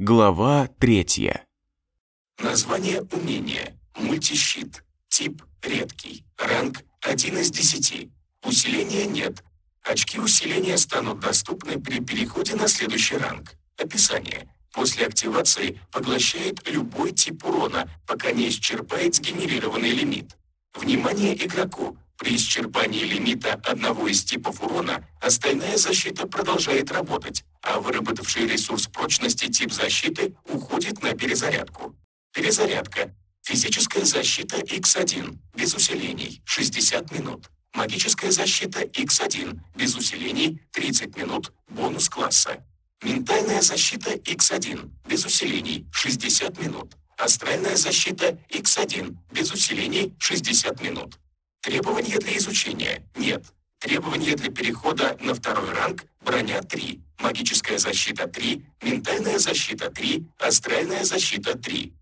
Глава третья. Название умения. Мультищит. Тип редкий. Ранг 1 из 10. Усиления нет. Очки усиления станут доступны при переходе на следующий ранг. Описание. После активации поглощает любой тип урона, пока не исчерпает сгенерированный лимит. Внимание игроку! При исчерпании лимита одного из типов урона остальная защита продолжает работать, а выработавший ресурс прочности тип защиты уходит на перезарядку. Перезарядка. Физическая защита X1, без усилений, 60 минут. Магическая защита X1, без усилений, 30 минут, бонус класса. Ментальная защита X1, без усилений, 60 минут. Астральная защита X1, без усилений, 60 минут. Требования для изучения нет. Требования для перехода на второй ранг броня 3, магическая защита 3, ментальная защита 3, астральная защита 3.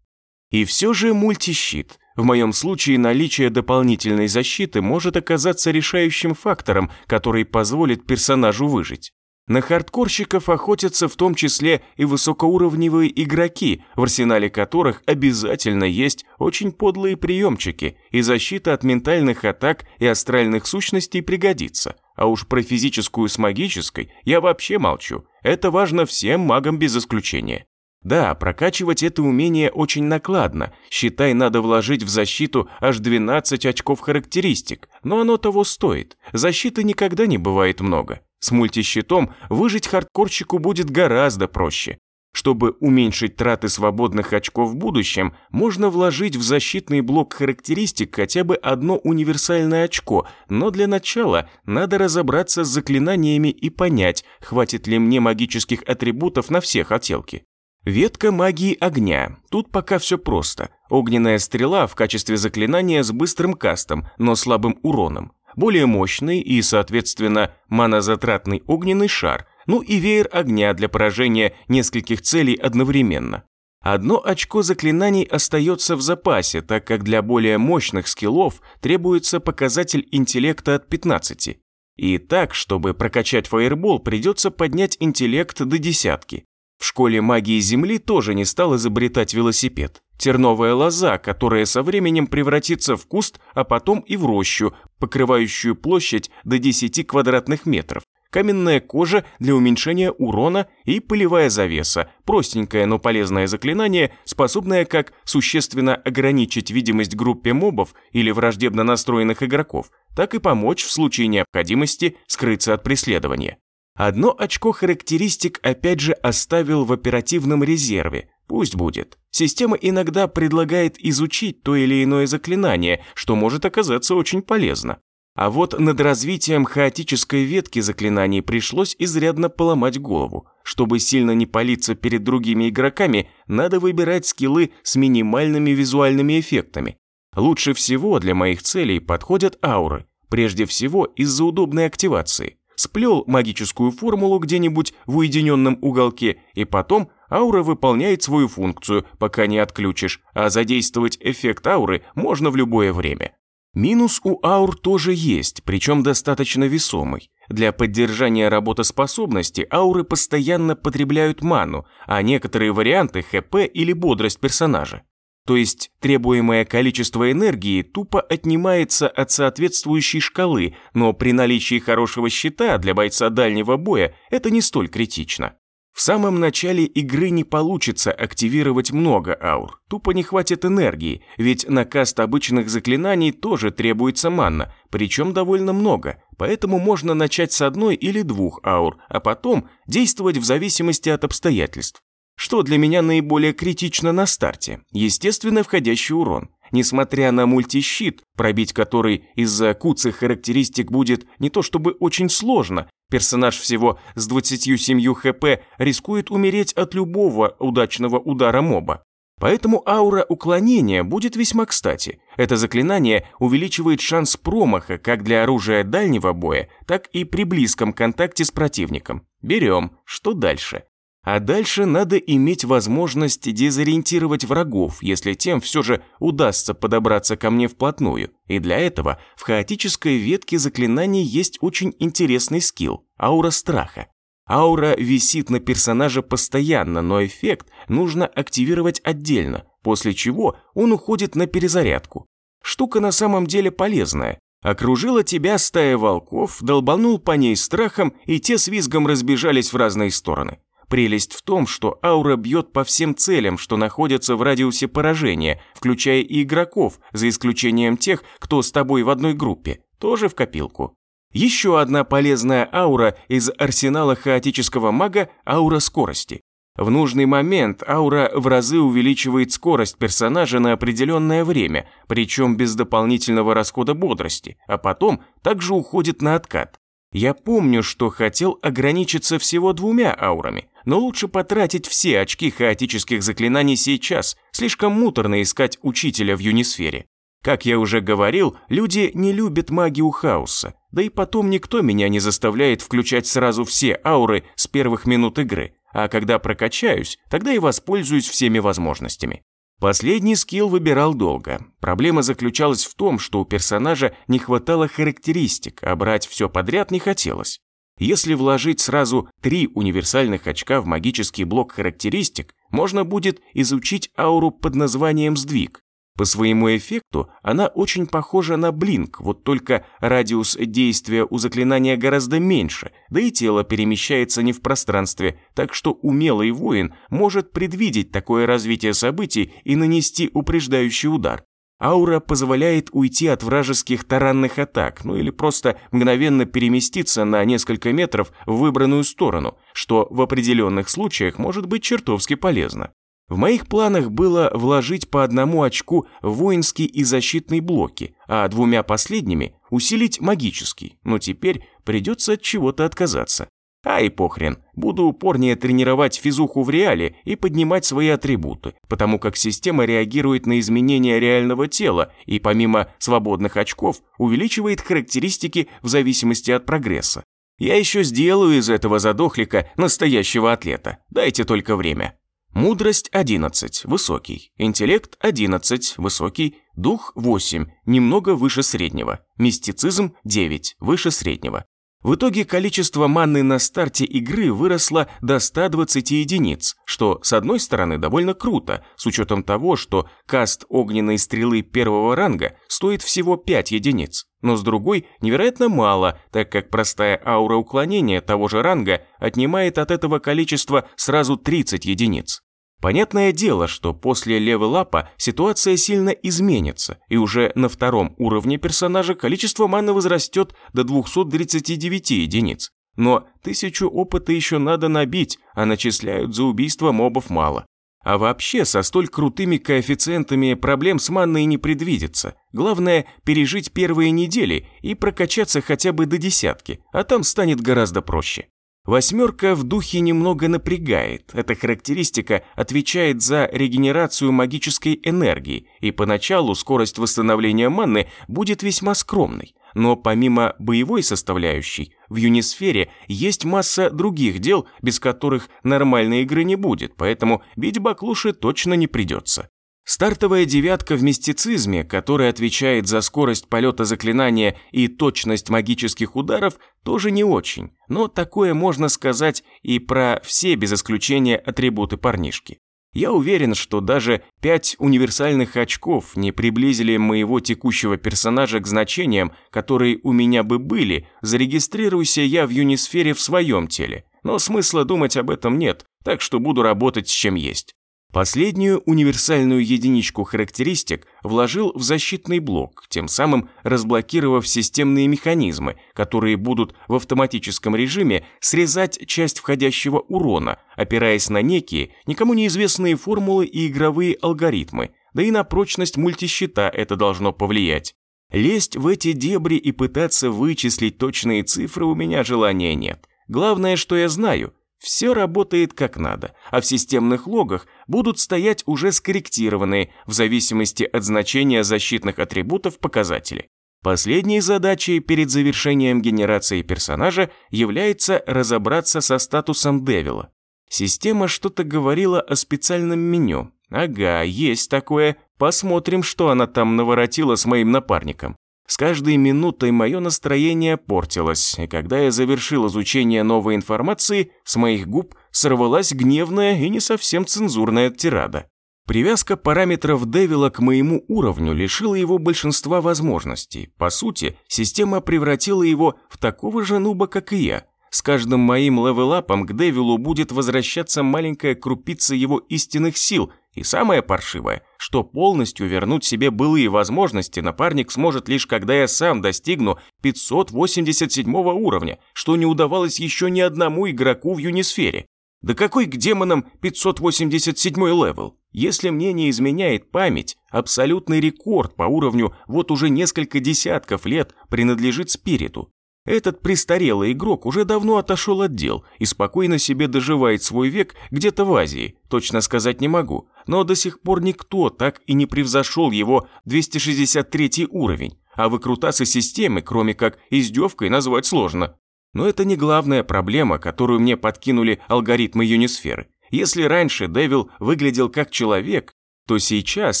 И все же мультищит. В моем случае наличие дополнительной защиты может оказаться решающим фактором, который позволит персонажу выжить. На хардкорщиков охотятся в том числе и высокоуровневые игроки, в арсенале которых обязательно есть очень подлые приемчики, и защита от ментальных атак и астральных сущностей пригодится. А уж про физическую с магической я вообще молчу. Это важно всем магам без исключения. Да, прокачивать это умение очень накладно. Считай, надо вложить в защиту аж 12 очков характеристик, но оно того стоит. Защиты никогда не бывает много. С мультищитом выжить хардкорщику будет гораздо проще. Чтобы уменьшить траты свободных очков в будущем, можно вложить в защитный блок характеристик хотя бы одно универсальное очко, но для начала надо разобраться с заклинаниями и понять, хватит ли мне магических атрибутов на все хотелки. Ветка магии огня. Тут пока все просто. Огненная стрела в качестве заклинания с быстрым кастом, но слабым уроном. Более мощный и, соответственно, манозатратный огненный шар, ну и веер огня для поражения нескольких целей одновременно. Одно очко заклинаний остается в запасе, так как для более мощных скиллов требуется показатель интеллекта от 15. И так, чтобы прокачать фаербол, придется поднять интеллект до десятки. В школе магии Земли тоже не стал изобретать велосипед. Терновая лоза, которая со временем превратится в куст, а потом и в рощу, покрывающую площадь до 10 квадратных метров. Каменная кожа для уменьшения урона и пылевая завеса, простенькое, но полезное заклинание, способное как существенно ограничить видимость группе мобов или враждебно настроенных игроков, так и помочь в случае необходимости скрыться от преследования. Одно очко характеристик опять же оставил в оперативном резерве. Пусть будет. Система иногда предлагает изучить то или иное заклинание, что может оказаться очень полезно. А вот над развитием хаотической ветки заклинаний пришлось изрядно поломать голову. Чтобы сильно не палиться перед другими игроками, надо выбирать скиллы с минимальными визуальными эффектами. Лучше всего для моих целей подходят ауры, прежде всего из-за удобной активации сплел магическую формулу где-нибудь в уединенном уголке, и потом аура выполняет свою функцию, пока не отключишь, а задействовать эффект ауры можно в любое время. Минус у аур тоже есть, причем достаточно весомый. Для поддержания работоспособности ауры постоянно потребляют ману, а некоторые варианты ХП или бодрость персонажа. То есть требуемое количество энергии тупо отнимается от соответствующей шкалы, но при наличии хорошего щита для бойца дальнего боя это не столь критично. В самом начале игры не получится активировать много аур, тупо не хватит энергии, ведь на каст обычных заклинаний тоже требуется манна, причем довольно много, поэтому можно начать с одной или двух аур, а потом действовать в зависимости от обстоятельств. Что для меня наиболее критично на старте? Естественно, входящий урон. Несмотря на мультищит, пробить который из-за куцых характеристик будет не то чтобы очень сложно, персонаж всего с 27 хп рискует умереть от любого удачного удара моба. Поэтому аура уклонения будет весьма кстати. Это заклинание увеличивает шанс промаха как для оружия дальнего боя, так и при близком контакте с противником. Берем. Что дальше? А дальше надо иметь возможность дезориентировать врагов, если тем все же удастся подобраться ко мне вплотную. И для этого в хаотической ветке заклинаний есть очень интересный скилл – аура страха. Аура висит на персонаже постоянно, но эффект нужно активировать отдельно, после чего он уходит на перезарядку. Штука на самом деле полезная. Окружила тебя стая волков, долбанул по ней страхом, и те с визгом разбежались в разные стороны. Прелесть в том, что аура бьет по всем целям, что находятся в радиусе поражения, включая и игроков, за исключением тех, кто с тобой в одной группе, тоже в копилку. Еще одна полезная аура из арсенала хаотического мага – аура скорости. В нужный момент аура в разы увеличивает скорость персонажа на определенное время, причем без дополнительного расхода бодрости, а потом также уходит на откат. Я помню, что хотел ограничиться всего двумя аурами, но лучше потратить все очки хаотических заклинаний сейчас, слишком муторно искать учителя в юнисфере. Как я уже говорил, люди не любят магию хаоса, да и потом никто меня не заставляет включать сразу все ауры с первых минут игры, а когда прокачаюсь, тогда и воспользуюсь всеми возможностями. Последний скилл выбирал долго. Проблема заключалась в том, что у персонажа не хватало характеристик, а брать все подряд не хотелось. Если вложить сразу три универсальных очка в магический блок характеристик, можно будет изучить ауру под названием «Сдвиг», по своему эффекту она очень похожа на блинк, вот только радиус действия у заклинания гораздо меньше, да и тело перемещается не в пространстве, так что умелый воин может предвидеть такое развитие событий и нанести упреждающий удар. Аура позволяет уйти от вражеских таранных атак, ну или просто мгновенно переместиться на несколько метров в выбранную сторону, что в определенных случаях может быть чертовски полезно. В моих планах было вложить по одному очку воинский и защитный блоки, а двумя последними усилить магический, но теперь придется от чего-то отказаться. А и похрен, буду упорнее тренировать физуху в реале и поднимать свои атрибуты, потому как система реагирует на изменения реального тела и помимо свободных очков увеличивает характеристики в зависимости от прогресса. Я еще сделаю из этого задохлика настоящего атлета, дайте только время. Мудрость 11, высокий. Интеллект 11, высокий. Дух 8, немного выше среднего. Мистицизм 9, выше среднего. В итоге количество манны на старте игры выросло до 120 единиц, что, с одной стороны, довольно круто, с учетом того, что каст огненной стрелы первого ранга стоит всего 5 единиц. Но с другой, невероятно мало, так как простая аура уклонения того же ранга отнимает от этого количества сразу 30 единиц. Понятное дело, что после левелапа ситуация сильно изменится, и уже на втором уровне персонажа количество маны возрастет до 239 единиц. Но тысячу опыта еще надо набить, а начисляют за убийство мобов мало. А вообще, со столь крутыми коэффициентами проблем с манной не предвидится. Главное, пережить первые недели и прокачаться хотя бы до десятки, а там станет гораздо проще. Восьмерка в духе немного напрягает. Эта характеристика отвечает за регенерацию магической энергии, и поначалу скорость восстановления манны будет весьма скромной. Но помимо боевой составляющей, в Юнисфере есть масса других дел, без которых нормальной игры не будет, поэтому бить баклуши точно не придется. Стартовая девятка в мистицизме, которая отвечает за скорость полета заклинания и точность магических ударов, тоже не очень, но такое можно сказать и про все без исключения атрибуты парнишки. Я уверен, что даже пять универсальных очков не приблизили моего текущего персонажа к значениям, которые у меня бы были, зарегистрируйся я в Юнисфере в своем теле. Но смысла думать об этом нет, так что буду работать с чем есть. Последнюю универсальную единичку характеристик вложил в защитный блок, тем самым разблокировав системные механизмы, которые будут в автоматическом режиме срезать часть входящего урона, опираясь на некие, никому неизвестные формулы и игровые алгоритмы, да и на прочность мультищита это должно повлиять. Лезть в эти дебри и пытаться вычислить точные цифры у меня желания нет. Главное, что я знаю, все работает как надо, а в системных логах будут стоять уже скорректированные в зависимости от значения защитных атрибутов показатели. Последней задачей перед завершением генерации персонажа является разобраться со статусом Девила. Система что-то говорила о специальном меню. Ага, есть такое. Посмотрим, что она там наворотила с моим напарником. С каждой минутой мое настроение портилось, и когда я завершил изучение новой информации, с моих губ сорвалась гневная и не совсем цензурная тирада. Привязка параметров Девила к моему уровню лишила его большинства возможностей. По сути, система превратила его в такого же нуба, как и я. С каждым моим левелапом к Девилу будет возвращаться маленькая крупица его истинных сил, и самое паршивое, что полностью вернуть себе былые возможности напарник сможет лишь когда я сам достигну 587 уровня, что не удавалось еще ни одному игроку в Юнисфере. Да какой к демонам 587 левел? Если мне не изменяет память, абсолютный рекорд по уровню вот уже несколько десятков лет принадлежит спириту. Этот престарелый игрок уже давно отошел от дел и спокойно себе доживает свой век где-то в Азии, точно сказать не могу, но до сих пор никто так и не превзошел его 263 уровень, а выкрутасы системы, кроме как издевкой, назвать сложно. Но это не главная проблема, которую мне подкинули алгоритмы Юнисферы. Если раньше Дэвил выглядел как человек, то сейчас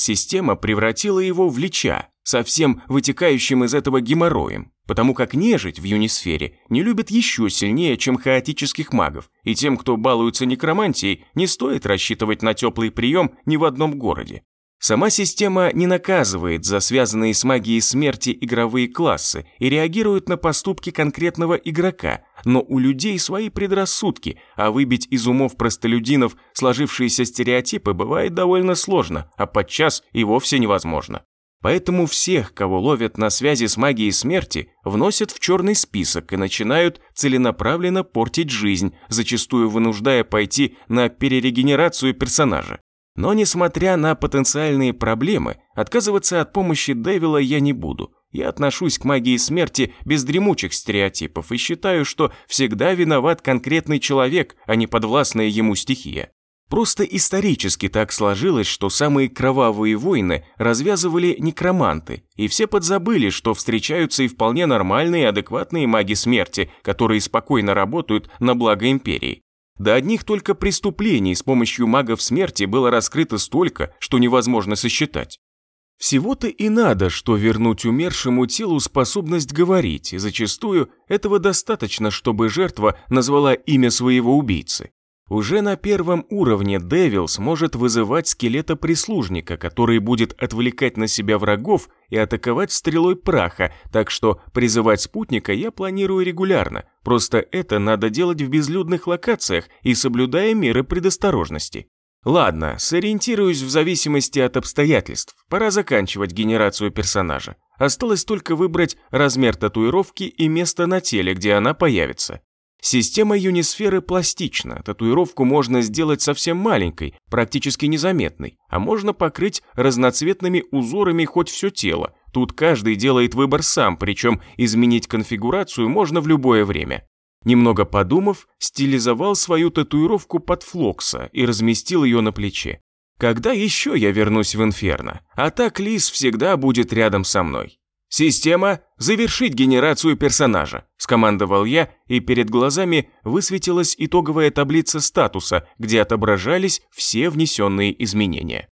система превратила его в лича, совсем вытекающим из этого геморроем, потому как нежить в юнисфере не любит еще сильнее, чем хаотических магов, и тем, кто балуется некромантией, не стоит рассчитывать на теплый прием ни в одном городе. Сама система не наказывает за связанные с магией смерти игровые классы и реагирует на поступки конкретного игрока, но у людей свои предрассудки, а выбить из умов простолюдинов сложившиеся стереотипы бывает довольно сложно, а подчас и вовсе невозможно. Поэтому всех, кого ловят на связи с магией смерти, вносят в черный список и начинают целенаправленно портить жизнь, зачастую вынуждая пойти на перерегенерацию персонажа. Но несмотря на потенциальные проблемы, отказываться от помощи Дэвила я не буду. Я отношусь к магии смерти без дремучих стереотипов и считаю, что всегда виноват конкретный человек, а не подвластная ему стихия. Просто исторически так сложилось, что самые кровавые войны развязывали некроманты, и все подзабыли, что встречаются и вполне нормальные и адекватные маги смерти, которые спокойно работают на благо империи. До одних только преступлений с помощью магов смерти было раскрыто столько, что невозможно сосчитать. Всего-то и надо, что вернуть умершему телу способность говорить, и зачастую этого достаточно, чтобы жертва назвала имя своего убийцы. Уже на первом уровне Девил сможет вызывать скелета-прислужника, который будет отвлекать на себя врагов и атаковать стрелой праха, так что призывать спутника я планирую регулярно, просто это надо делать в безлюдных локациях и соблюдая меры предосторожности. Ладно, сориентируюсь в зависимости от обстоятельств, пора заканчивать генерацию персонажа. Осталось только выбрать размер татуировки и место на теле, где она появится. Система юнисферы пластична, татуировку можно сделать совсем маленькой, практически незаметной, а можно покрыть разноцветными узорами хоть все тело. Тут каждый делает выбор сам, причем изменить конфигурацию можно в любое время. Немного подумав, стилизовал свою татуировку под флокса и разместил ее на плече. Когда еще я вернусь в Инферно? А так Лис всегда будет рядом со мной. «Система, завершить генерацию персонажа», – скомандовал я, и перед глазами высветилась итоговая таблица статуса, где отображались все внесенные изменения.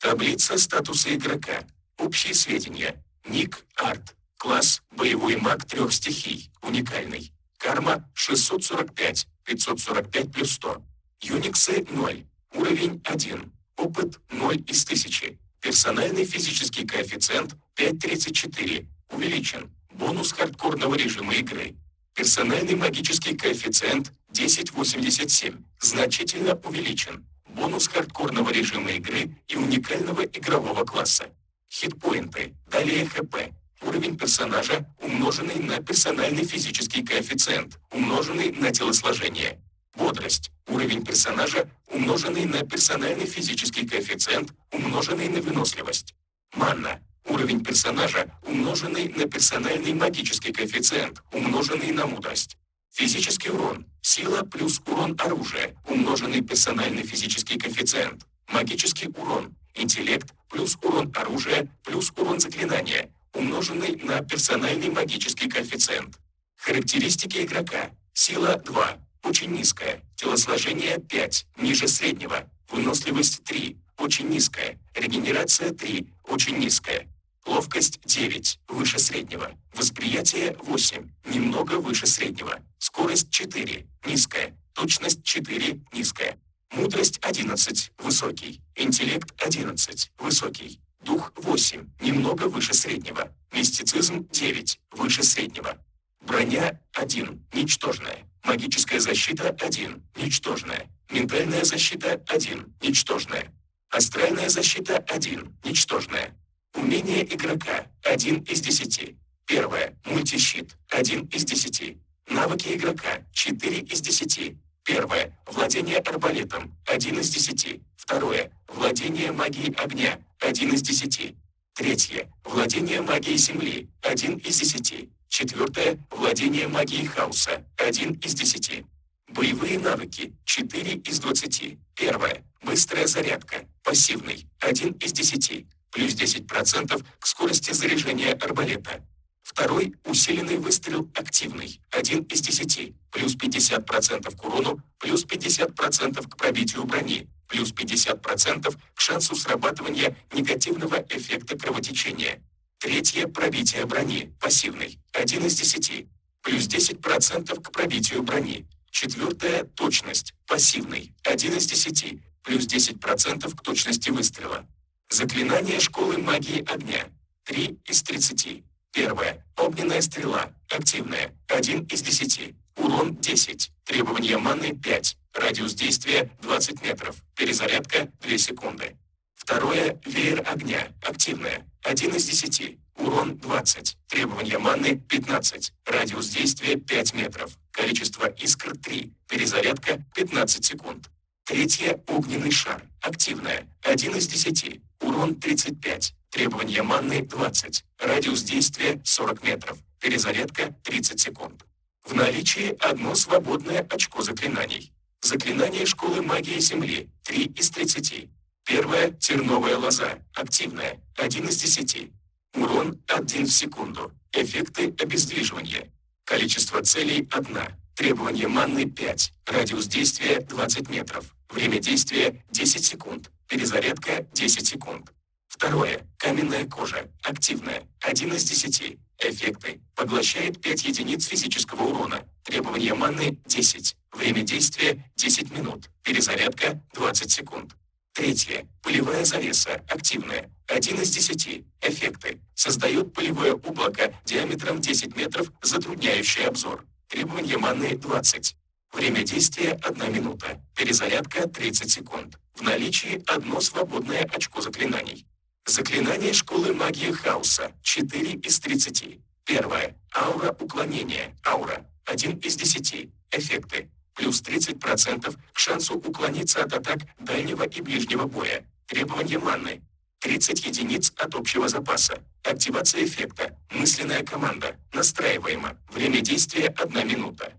Таблица статуса игрока. Общие сведения. Ник – арт. Класс – боевой маг трех стихий. Уникальный. Карма – 645. 545 плюс 100. Юниксы – 0. Уровень 1. Опыт – 0 из 1000. Персональный физический коэффициент 5.34 увеличен. Бонус хардкорного режима игры. Персональный магический коэффициент 10.87 значительно увеличен. Бонус хардкорного режима игры и уникального игрового класса. Хитпоинты. Далее ХП. Уровень персонажа, умноженный на персональный физический коэффициент, умноженный на телосложение. Бодрость. Уровень персонажа, умноженный на персональный физический коэффициент, умноженный на выносливость. Манна. Уровень персонажа, умноженный на персональный магический коэффициент, умноженный на мудрость. Физический урон. Сила плюс урон оружия, умноженный персональный физический коэффициент. Магический урон. Интеллект плюс урон оружия плюс урон заклинания, умноженный на персональный магический коэффициент. Характеристики игрока. Сила 2. Очень низкая. Телосложение 5. Ниже среднего. Выносливость 3. Очень низкая. Регенерация 3. Очень низкая. Ловкость 9, выше среднего. Восприятие 8, немного выше среднего. Скорость 4, низкая. Точность 4, низкая. Мудрость 11, высокий. Интеллект 11, высокий. Дух 8, немного выше среднего. Мистицизм 9, выше среднего. Броня 1, ничтожная. Магическая защита 1, ничтожная. Ментальная защита 1, ничтожная. Астральная защита 1, ничтожная. Умение игрока 1 из 10. Первое. Мультищит 1 из 10. Навыки игрока 4 из 10. Первое. Владение арбалетом 1 из 10. Второе. Владение магией огня 1 из 10. Третье. Владение магией земли 1 из 10. Четвертое. Владение магией хаоса 1 из 10. Боевые навыки 4 из 20. Первое. Быстрая зарядка. Пассивный. 1 из 10 плюс 10% к скорости заряжения арбалета. Второй – усиленный выстрел активный, 1 из 10, плюс 50% к урону, плюс 50% к пробитию брони, плюс 50% к шансу срабатывания негативного эффекта кровотечения. Третье – пробитие брони, пассивный, 1 из 10, плюс 10% к пробитию брони. Четвертое – точность, пассивный, 1 из 10, плюс 10% к точности выстрела. Заклинание школы магии огня. 3 из 30. Первое. Огненная стрела. Активная. 1 из 10. Урон 10. Требование маны 5. Радиус действия 20 метров. Перезарядка 2 секунды. Второе. Веер огня. Активная. 1 из 10. Урон 20. Требование маны 15. Радиус действия 5 метров. Количество искр 3. Перезарядка 15 секунд. Третье – огненный шар. Активная. 1 из 10. Урон 35. Требование манны 20. Радиус действия 40 метров. Перезарядка 30 секунд. В наличии одно свободное очко заклинаний. Заклинание школы магии Земли 3 из 30. Первое – терновая лоза. Активная. 1 из 10. Урон 1 в секунду. Эффекты обездвиживания. Количество целей – 1. Требование манны 5. Радиус действия 20 метров. Время действия 10 секунд. Перезарядка 10 секунд. Второе. Каменная кожа. Активная. 1 из 10. Эффекты. Поглощает 5 единиц физического урона. Требование маны 10. Время действия 10 минут. Перезарядка 20 секунд. Третье. Пылевая завеса. Активная. 1 из 10. Эффекты. Создает пылевое облако диаметром 10 метров, затрудняющее обзор. Требование маны 20. Время действия – 1 минута. Перезарядка – 30 секунд. В наличии одно свободное очко заклинаний. Заклинание школы магии хаоса. 4 из 30. Первое. Аура уклонения. Аура. 1 из 10. Эффекты. Плюс 30% к шансу уклониться от атак дальнего и ближнего боя. Требование манны. 30 единиц от общего запаса. Активация эффекта. Мысленная команда. Настраиваемо. Время действия 1 минута.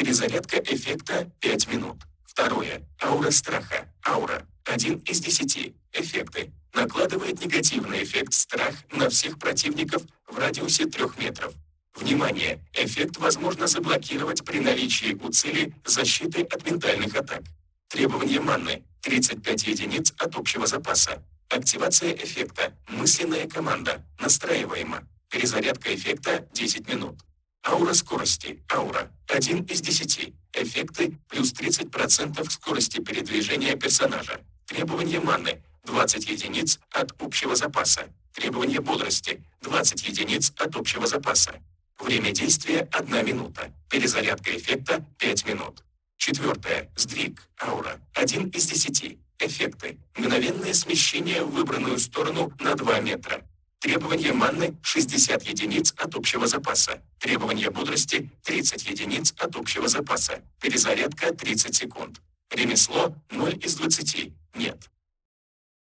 Перезарядка эффекта 5 минут. Второе. Аура страха. Аура. 1 из 10. Эффекты. Накладывает негативный эффект страх на всех противников в радиусе 3 метров. Внимание! Эффект возможно заблокировать при наличии у цели защиты от ментальных атак. Требование манны. 35 единиц от общего запаса. Активация эффекта. Мысленная команда. Настраиваема. Перезарядка эффекта 10 минут. Аура скорости. Аура. 1 из 10. Эффекты плюс 30% скорости передвижения персонажа. Требование маны. 20 единиц от общего запаса. Требование бодрости. 20 единиц от общего запаса. Время действия 1 минута. Перезарядка эффекта 5 минут. Четвертое. Сдвиг. Аура. 1 из 10. Эффекты. Мгновенное смещение в выбранную сторону на 2 метра. Требование манны 60 единиц от общего запаса. Требование бодрости 30 единиц от общего запаса. Перезарядка 30 секунд. Ремесло 0 из 20. Нет.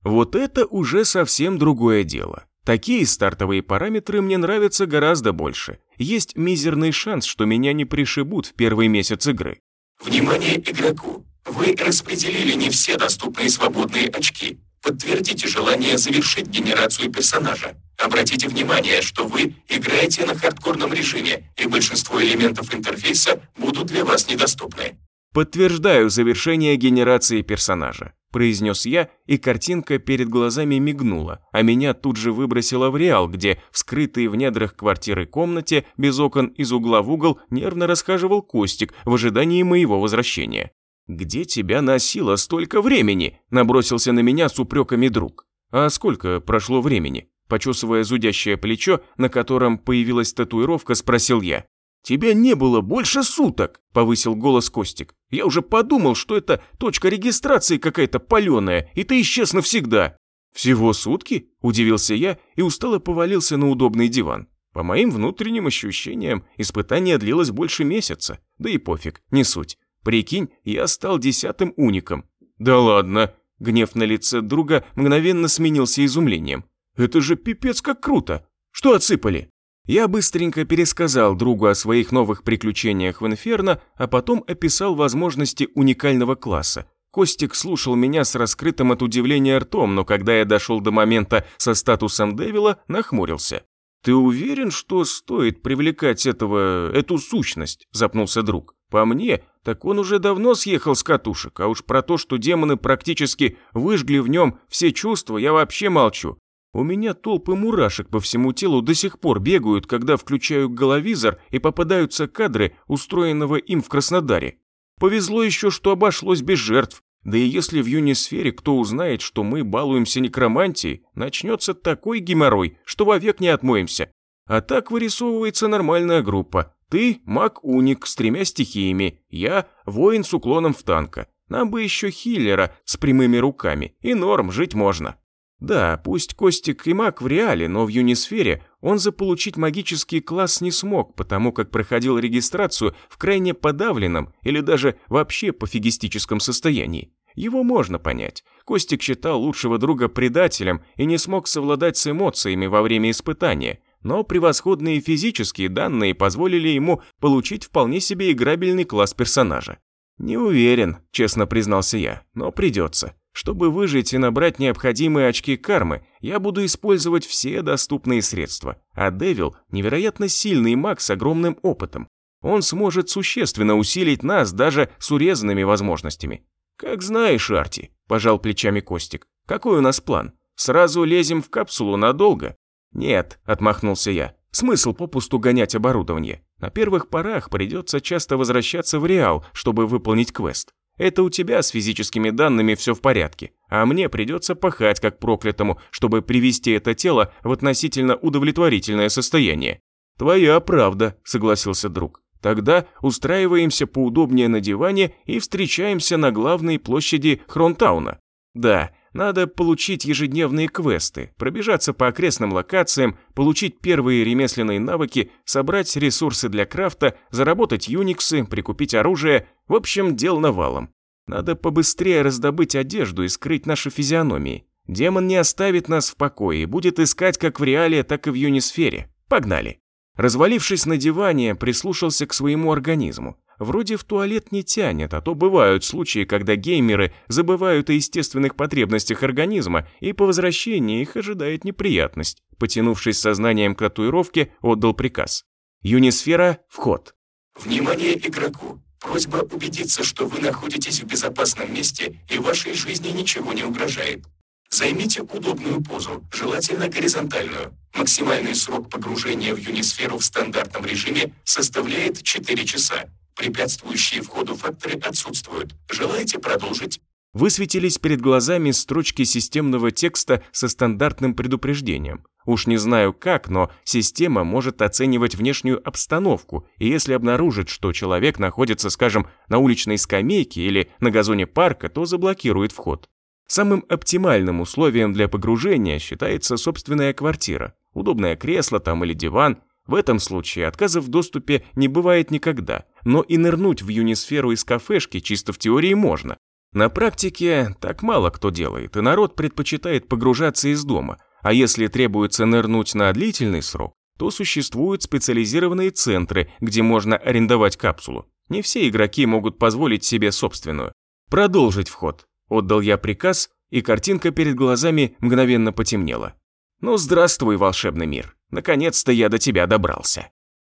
Вот это уже совсем другое дело. Такие стартовые параметры мне нравятся гораздо больше. Есть мизерный шанс, что меня не пришибут в первый месяц игры. Внимание игроку! Вы распределили не все доступные свободные очки. Подтвердите желание завершить генерацию персонажа. Обратите внимание, что вы играете на хардкорном режиме, и большинство элементов интерфейса будут для вас недоступны. «Подтверждаю завершение генерации персонажа», – произнес я, и картинка перед глазами мигнула, а меня тут же выбросило в реал, где в скрытой в недрах квартиры комнате без окон из угла в угол нервно расхаживал Костик в ожидании моего возвращения. «Где тебя носило столько времени?» – набросился на меня с упреками друг. «А сколько прошло времени?» Почесывая зудящее плечо, на котором появилась татуировка, спросил я. «Тебя не было больше суток!» – повысил голос Костик. «Я уже подумал, что это точка регистрации какая-то паленая, и ты исчез навсегда!» «Всего сутки?» – удивился я и устало повалился на удобный диван. По моим внутренним ощущениям, испытание длилось больше месяца. Да и пофиг, не суть. Прикинь, я стал десятым уником. Да ладно. Гнев на лице друга мгновенно сменился изумлением. Это же пипец как круто. Что отсыпали? Я быстренько пересказал другу о своих новых приключениях в Инферно, а потом описал возможности уникального класса. Костик слушал меня с раскрытым от удивления ртом, но когда я дошел до момента со статусом Девила, нахмурился. «Ты уверен, что стоит привлекать этого... эту сущность?» – запнулся друг. «По мне, так он уже давно съехал с катушек, а уж про то, что демоны практически выжгли в нем все чувства, я вообще молчу. У меня толпы мурашек по всему телу до сих пор бегают, когда включаю головизор и попадаются кадры, устроенного им в Краснодаре. Повезло еще, что обошлось без жертв. Да и если в юнисфере кто узнает, что мы балуемся некромантией, начнется такой геморрой, что вовек не отмоемся. А так вырисовывается нормальная группа. Ты – маг-уник с тремя стихиями, я – воин с уклоном в танка. Нам бы еще хиллера с прямыми руками, и норм, жить можно. Да, пусть Костик и маг в реале, но в юнисфере он заполучить магический класс не смог, потому как проходил регистрацию в крайне подавленном или даже вообще пофигистическом состоянии. Его можно понять. Костик считал лучшего друга предателем и не смог совладать с эмоциями во время испытания, но превосходные физические данные позволили ему получить вполне себе играбельный класс персонажа. «Не уверен», – честно признался я, – «но придется. Чтобы выжить и набрать необходимые очки кармы, я буду использовать все доступные средства, а Девил – невероятно сильный маг с огромным опытом. Он сможет существенно усилить нас даже с урезанными возможностями. «Как знаешь, Арти», – пожал плечами Костик. «Какой у нас план? Сразу лезем в капсулу надолго?» «Нет», – отмахнулся я. «Смысл попусту гонять оборудование. На первых порах придется часто возвращаться в Реал, чтобы выполнить квест. Это у тебя с физическими данными все в порядке, а мне придется пахать как проклятому, чтобы привести это тело в относительно удовлетворительное состояние». «Твоя правда», – согласился друг. Тогда устраиваемся поудобнее на диване и встречаемся на главной площади Хронтауна. Да, надо получить ежедневные квесты, пробежаться по окрестным локациям, получить первые ремесленные навыки, собрать ресурсы для крафта, заработать юниксы, прикупить оружие, в общем, дел навалом. Надо побыстрее раздобыть одежду и скрыть наши физиономии. Демон не оставит нас в покое и будет искать как в реале, так и в юнисфере. Погнали. Развалившись на диване, прислушался к своему организму. Вроде в туалет не тянет, а то бывают случаи, когда геймеры забывают о естественных потребностях организма, и по возвращении их ожидает неприятность. Потянувшись сознанием к татуировке, отдал приказ. Юнисфера, вход. Внимание игроку! Просьба убедиться, что вы находитесь в безопасном месте и вашей жизни ничего не угрожает. Займите удобную позу, желательно горизонтальную. Максимальный срок погружения в юнисферу в стандартном режиме составляет 4 часа. Препятствующие входу факторы отсутствуют. Желаете продолжить? Высветились перед глазами строчки системного текста со стандартным предупреждением. Уж не знаю как, но система может оценивать внешнюю обстановку, и если обнаружит, что человек находится, скажем, на уличной скамейке или на газоне парка, то заблокирует вход. Самым оптимальным условием для погружения считается собственная квартира. Удобное кресло там или диван. В этом случае отказов в доступе не бывает никогда, но и нырнуть в юнисферу из кафешки чисто в теории можно. На практике так мало кто делает, и народ предпочитает погружаться из дома, а если требуется нырнуть на длительный срок, то существуют специализированные центры, где можно арендовать капсулу. Не все игроки могут позволить себе собственную. Продолжить вход. Отдал я приказ, и картинка перед глазами мгновенно потемнела. «Ну, здравствуй, волшебный мир. Наконец-то я до тебя добрался».